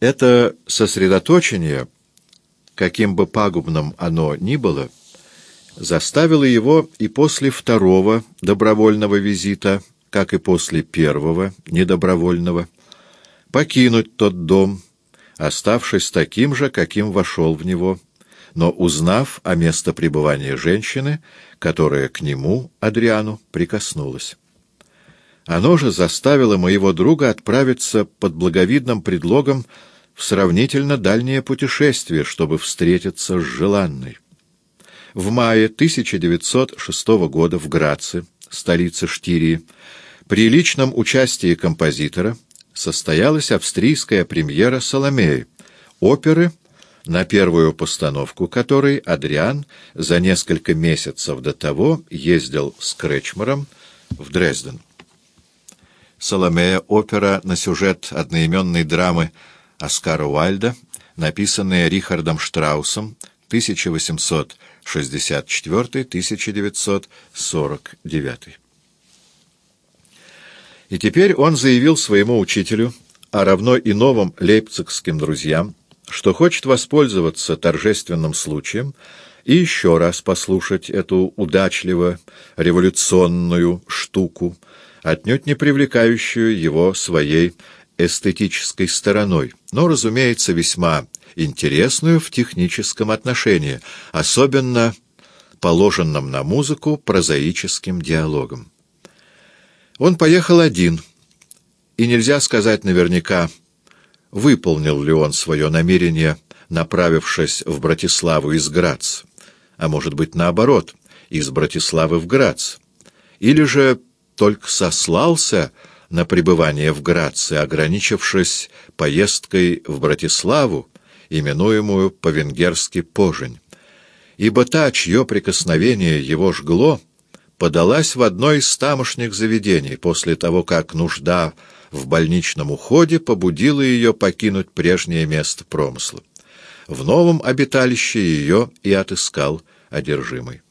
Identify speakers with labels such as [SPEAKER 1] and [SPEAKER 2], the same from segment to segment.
[SPEAKER 1] Это сосредоточение, каким бы пагубным оно ни было, заставило его и после второго добровольного визита, как и после первого недобровольного, покинуть тот дом, оставшись таким же, каким вошел в него, но узнав о место пребывания женщины, которая к нему, Адриану, прикоснулась. Оно же заставило моего друга отправиться под благовидным предлогом в сравнительно дальнее путешествие, чтобы встретиться с желанной. В мае 1906 года в Граце, столице Штирии, при личном участии композитора состоялась австрийская премьера «Соломеи», оперы, на первую постановку которой Адриан за несколько месяцев до того ездил с Кречмером в Дрезден. «Соломея» — опера на сюжет одноименной драмы Оскара Уальда, написанная Рихардом Штраусом 1864-1949. И теперь он заявил своему учителю, а равно и новым лейпцигским друзьям, что хочет воспользоваться торжественным случаем и еще раз послушать эту удачливо революционную штуку, отнюдь не привлекающую его своей эстетической стороной, но, разумеется, весьма интересную в техническом отношении, особенно положенном на музыку прозаическим диалогом. Он поехал один, и нельзя сказать наверняка, выполнил ли он свое намерение, направившись в Братиславу из Грац, а может быть наоборот, из Братиславы в Грац, или же только сослался на пребывание в Граце, ограничившись поездкой в Братиславу, именуемую по-венгерски «пожень». Ибо та, чье прикосновение его жгло, подалась в одно из тамошних заведений после того, как нужда в больничном уходе побудила ее покинуть прежнее место промысла. В новом обиталище ее и отыскал одержимый.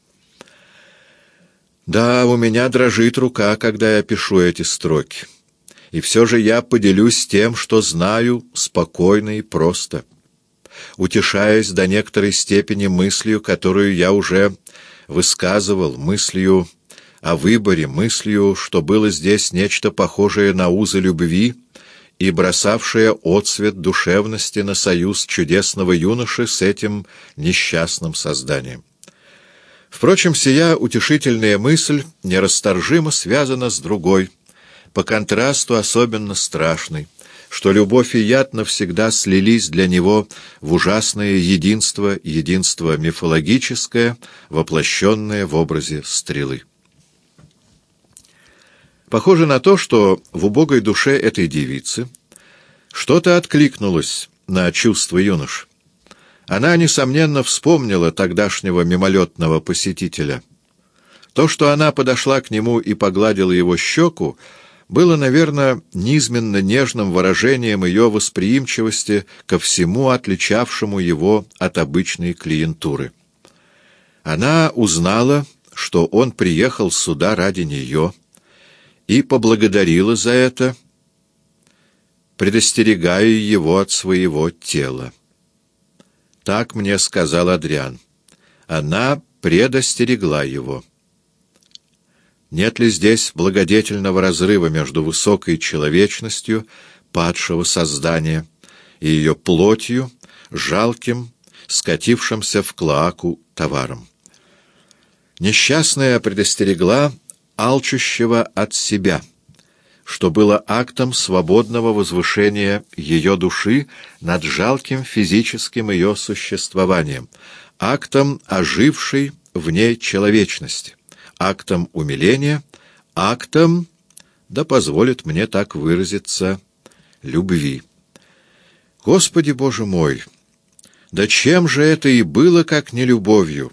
[SPEAKER 1] Да, у меня дрожит рука, когда я пишу эти строки. И все же я поделюсь тем, что знаю спокойно и просто, утешаясь до некоторой степени мыслью, которую я уже высказывал, мыслью о выборе, мыслью, что было здесь нечто похожее на узы любви и бросавшее отсвет душевности на союз чудесного юноши с этим несчастным созданием. Впрочем, сия утешительная мысль нерасторжимо связана с другой, по контрасту особенно страшной, что любовь и яд навсегда слились для него в ужасное единство, единство мифологическое, воплощенное в образе стрелы. Похоже на то, что в убогой душе этой девицы что-то откликнулось на чувство юноши. Она, несомненно, вспомнила тогдашнего мимолетного посетителя. То, что она подошла к нему и погладила его щеку, было, наверное, низменно нежным выражением ее восприимчивости ко всему, отличавшему его от обычной клиентуры. Она узнала, что он приехал сюда ради нее, и поблагодарила за это, предостерегая его от своего тела. Так мне сказал Адриан. Она предостерегла его. Нет ли здесь благодетельного разрыва между высокой человечностью падшего создания и ее плотью, жалким, скатившимся в клоаку товаром? Несчастная предостерегла алчущего от себя — что было актом свободного возвышения ее души над жалким физическим ее существованием, актом ожившей в ней человечности, актом умиления, актом, да позволит мне так выразиться, любви. Господи Боже мой! Да чем же это и было, как не любовью?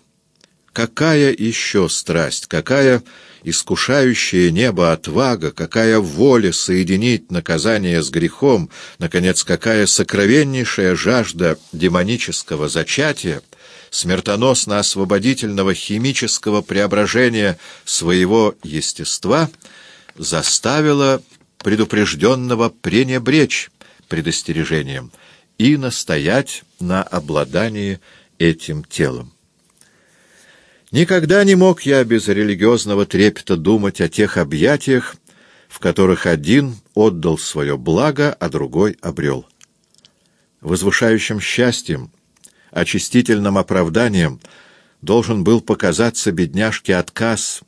[SPEAKER 1] Какая еще страсть, какая искушающее небо отвага, какая воля соединить наказание с грехом, наконец, какая сокровеннейшая жажда демонического зачатия, смертоносно-освободительного химического преображения своего естества, заставила предупрежденного пренебречь предостережением и настоять на обладании этим телом. Никогда не мог я без религиозного трепета думать о тех объятиях, в которых один отдал свое благо, а другой обрел. Возвышающим счастьем, очистительным оправданием должен был показаться бедняжке отказ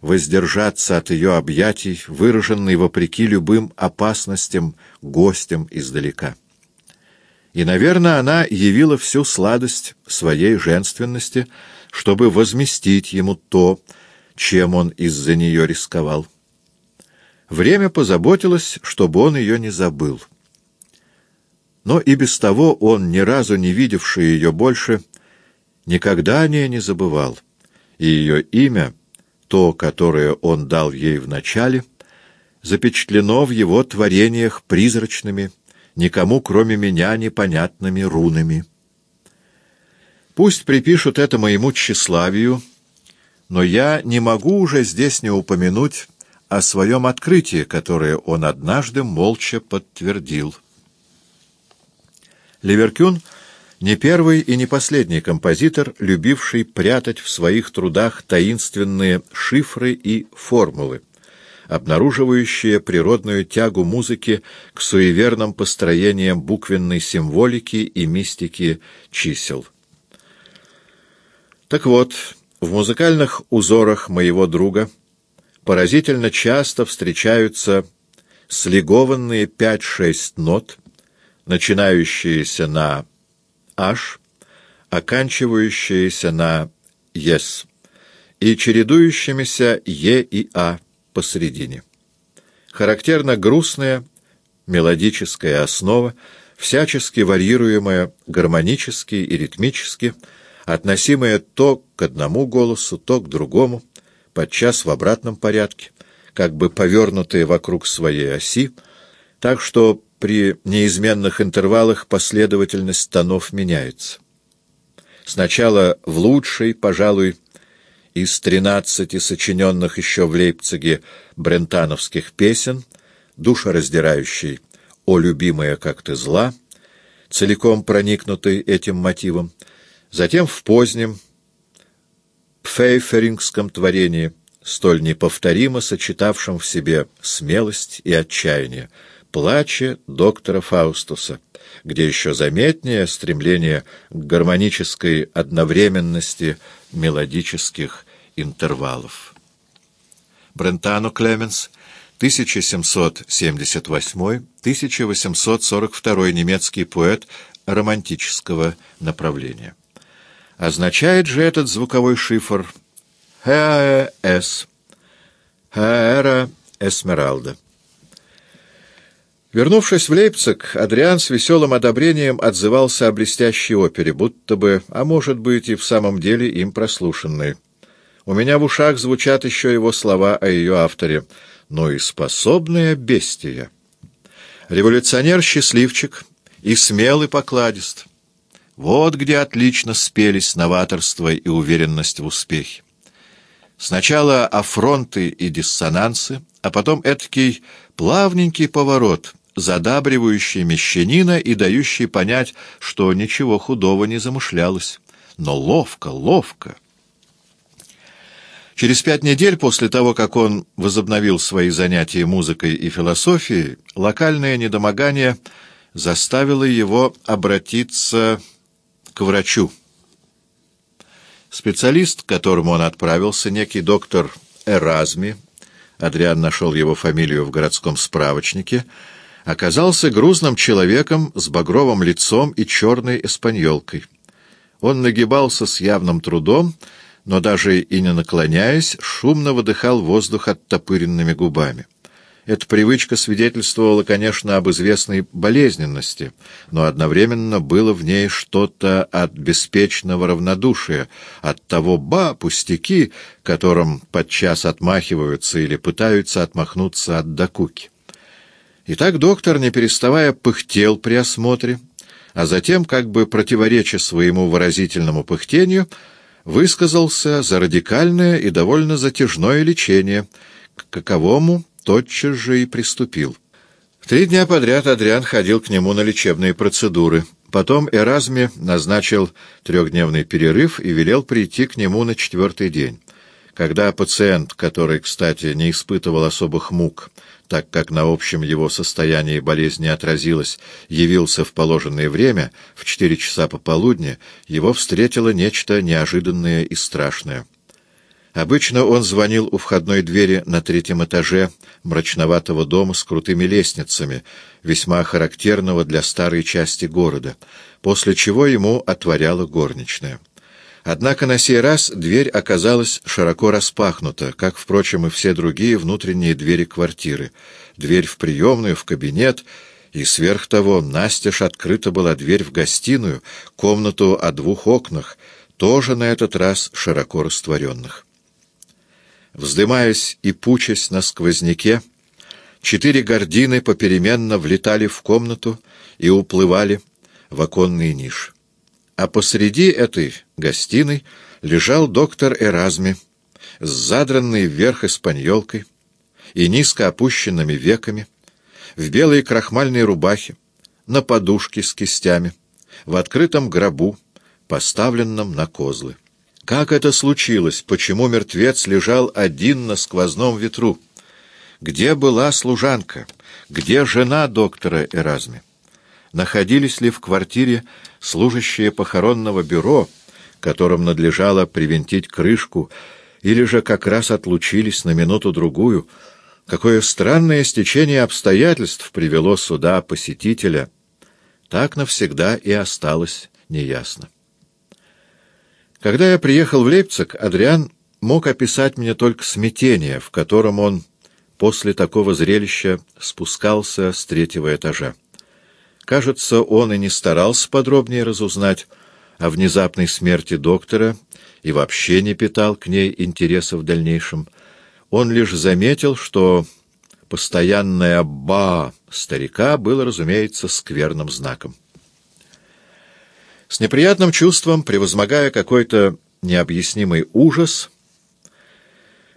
[SPEAKER 1] воздержаться от ее объятий, выраженный вопреки любым опасностям гостям издалека. И, наверное, она явила всю сладость своей женственности, чтобы возместить ему то, чем он из-за нее рисковал. Время позаботилось, чтобы он ее не забыл. Но и без того он, ни разу не видевший ее больше, никогда о ней не забывал, и ее имя, то, которое он дал ей вначале, запечатлено в его творениях призрачными, никому, кроме меня, непонятными рунами. Пусть припишут это моему тщеславию, но я не могу уже здесь не упомянуть о своем открытии, которое он однажды молча подтвердил. Ливеркюн не первый и не последний композитор, любивший прятать в своих трудах таинственные шифры и формулы, обнаруживающие природную тягу музыки к суеверным построениям буквенной символики и мистики чисел. Так вот, в музыкальных узорах моего друга — поразительно часто встречаются слегованные пять-шесть нот, начинающиеся на «аш», оканчивающиеся на «ес» и чередующимися «е» и «а» посередине. Характерна грустная мелодическая основа, всячески варьируемая гармонически и ритмически, относимая то к одному голосу, то к другому, подчас в обратном порядке, как бы повернутые вокруг своей оси, так что при неизменных интервалах последовательность тонов меняется. Сначала в лучшей, пожалуй, из тринадцати сочиненных еще в Лейпциге брентановских песен, душераздирающей «О, любимая, как ты зла», целиком проникнутый этим мотивом, затем в позднем, пфейферингском творении, столь неповторимо сочетавшем в себе смелость и отчаяние, плаче доктора Фаустуса, где еще заметнее стремление к гармонической одновременности мелодических интервалов. Брентано Клеменс, 1778-1842 немецкий поэт романтического направления. Означает же этот звуковой шифр «ХЭС» «Хаэра Эсмералда». Вернувшись в Лейпциг, Адриан с веселым одобрением отзывался о блестящей опере, будто бы, а может быть и в самом деле им прослушанной. У меня в ушах звучат еще его слова о ее авторе. «Ну и способная бестия». Революционер-счастливчик и смелый покладист. Вот где отлично спелись новаторство и уверенность в успехе. Сначала афронты и диссонансы, а потом этакий плавненький поворот, задабривающий мещанина и дающий понять, что ничего худого не замышлялось. Но ловко, ловко. Через пять недель после того, как он возобновил свои занятия музыкой и философией, локальное недомогание заставило его обратиться к врачу. Специалист, к которому он отправился, некий доктор Эразми, Адриан нашел его фамилию в городском справочнике, оказался грузным человеком с багровым лицом и черной эспаньолкой. Он нагибался с явным трудом, но даже и не наклоняясь, шумно выдыхал воздух оттопыренными губами. Эта привычка свидетельствовала, конечно, об известной болезненности, но одновременно было в ней что-то от беспечного равнодушия, от того «ба, пустяки», которым подчас отмахиваются или пытаются отмахнуться от докуки. Итак, доктор, не переставая, пыхтел при осмотре, а затем, как бы противореча своему выразительному пыхтению, высказался за радикальное и довольно затяжное лечение, к каковому тотчас же и приступил. Три дня подряд Адриан ходил к нему на лечебные процедуры, Потом Эразме назначил трехдневный перерыв и велел прийти к нему на четвертый день. Когда пациент, который, кстати, не испытывал особых мук, так как на общем его состоянии болезни отразилось, явился в положенное время, в четыре часа пополудни, его встретило нечто неожиданное и страшное. Обычно он звонил у входной двери на третьем этаже мрачноватого дома с крутыми лестницами, весьма характерного для старой части города, после чего ему отворяла горничная. Однако на сей раз дверь оказалась широко распахнута, как, впрочем, и все другие внутренние двери квартиры. Дверь в приемную, в кабинет, и сверх того настежь открыта была дверь в гостиную, комнату о двух окнах, тоже на этот раз широко растворенных. Вздымаясь и пучась на сквозняке, четыре гардины попеременно влетали в комнату и уплывали в оконные ниши а посреди этой гостиной лежал доктор Эразми с задранной вверх испаньолкой и низко опущенными веками, в белой крахмальной рубахе, на подушке с кистями, в открытом гробу, поставленном на козлы. Как это случилось? Почему мертвец лежал один на сквозном ветру? Где была служанка? Где жена доктора Эразми? находились ли в квартире служащие похоронного бюро, которым надлежало привинтить крышку, или же как раз отлучились на минуту-другую. Какое странное стечение обстоятельств привело сюда посетителя. Так навсегда и осталось неясно. Когда я приехал в Лейпциг, Адриан мог описать мне только смятение, в котором он после такого зрелища спускался с третьего этажа. Кажется, он и не старался подробнее разузнать о внезапной смерти доктора и вообще не питал к ней интереса в дальнейшем. Он лишь заметил, что постоянное «ба» старика было, разумеется, скверным знаком. С неприятным чувством, превозмогая какой-то необъяснимый ужас,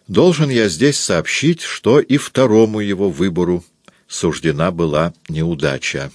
[SPEAKER 1] должен я здесь сообщить, что и второму его выбору суждена была неудача.